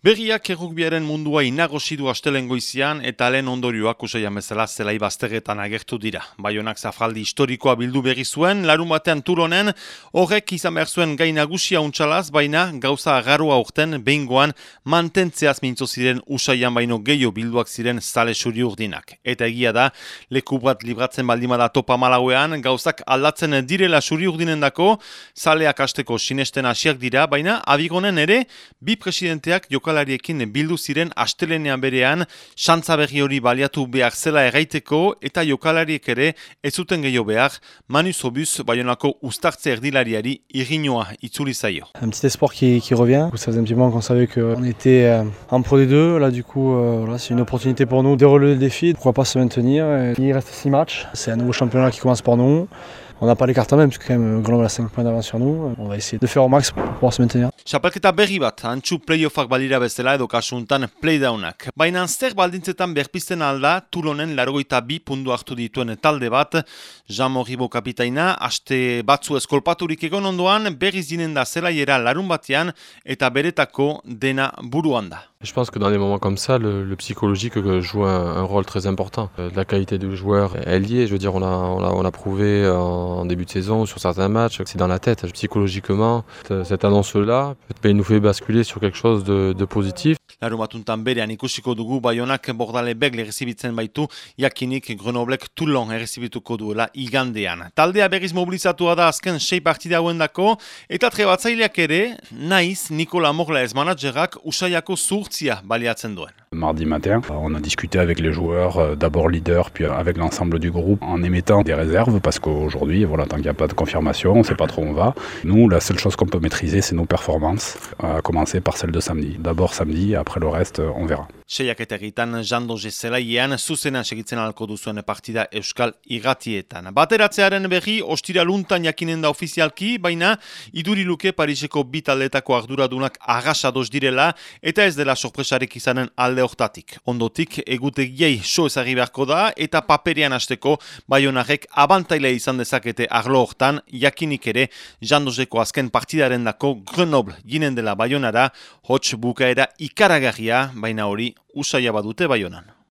Berriak errukbiaren mundua inagosi du astelen goizian eta lehen ondorioak usaian bezala zelai baztegetan agertu dira. Baionak zafaldi historikoa bildu berri zuen, larun batean turonen, horrek izan behar zuen gai nagusia untxalaz, baina gauza agarroa urten behingoan mantentzeaz mintzo ziren usaian baino gehiago bilduak ziren zale suri urdinak. Eta egia da, leku bat libratzen baldimada topa malauean, gauzak aldatzen direla suri urdinen dako, zaleak asteko sinesten hasiak dira, baina abigonen ere, bi presidenteak joka Un petit espoir qui, revient, ça faisait un petit moment qu'on savait qu'on était euh, en Pro D2, là du coup euh, voilà, c'est une opportunité pour nous de relever le défi, pourquoi pas se maintenir. Et il reste 6 matchs, c'est un nouveau championnat qui commence pour nous. On n'a pas les cartes même, parce que quand même Grenoble a 5 points d'avance sur nous. On va essayer de faire au max pour pouvoir se maintenir. Chapelketa berri bat, antxu playoffak balira bezala edo kasuntan playdownak. Baina zer baldintzetan berpizten alda, Tulonen largoita bi pundu hartu dituen talde bat, Jean Moribo kapitaina, aste batzu eskolpaturik egon ondoan, berriz dinen da zelaiera larun batean eta beretako dena buruan da. Je pense que dans des moments comme ça, le, le psychologique joue un, un, rôle très important. Euh, la qualité du joueur est liée. Je veux dire, on a, on a, on a prouvé en début de saison sur certains matchs c'est dans la tête. Psychologiquement, cette annonce-là, il nous fait basculer sur quelque chose de, de positif. Larumatuntan berean ikusiko dugu Baionak bordale begle errezibitzen baitu, jakinik Grenoblek Toulon errezibituko duela igandean. Taldea berriz mobilizatua da azken sei partida hauen dako, eta trebatzaileak ere, naiz Nikola Morla ez managerak usaiako zurtzia baliatzen duen. Mardi matin, on a discuté avec les joueurs, euh, d'abord leader, puis avec l'ensemble du groupe, en émettant des réserves, parce qu'aujourd'hui, voilà, tant qu'il n'y a pas de confirmation, on ne sait pas trop où on va. Nous, la seule chose qu'on peut maîtriser, c'est nos performances, à commencer par celle de samedi. D'abord samedi, après le reste, on verra. Seiak eta egitan jandoze zelaiean zuzenan segitzen alko duzuen partida Euskal Iratietan. Bateratzearen berri, ostira luntan jakinen da ofizialki, baina iduriluke Pariseko bitaldetako arduradunak agasados direla eta ez dela sorpresarek izanen alde hortatik. Ondotik, egutegiei so ezagri beharko da eta paperian hasteko baionarek abantaila izan dezakete arlo hortan, jakinik ere jandozeko azken partidaren dako Grenoble ginen dela baionara, hotx bukaera ikaragarria, baina hori usaia badute baionan.